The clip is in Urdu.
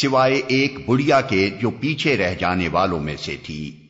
سوائے ایک بڑھیا کے جو پیچھے رہ جانے والوں میں سے تھی۔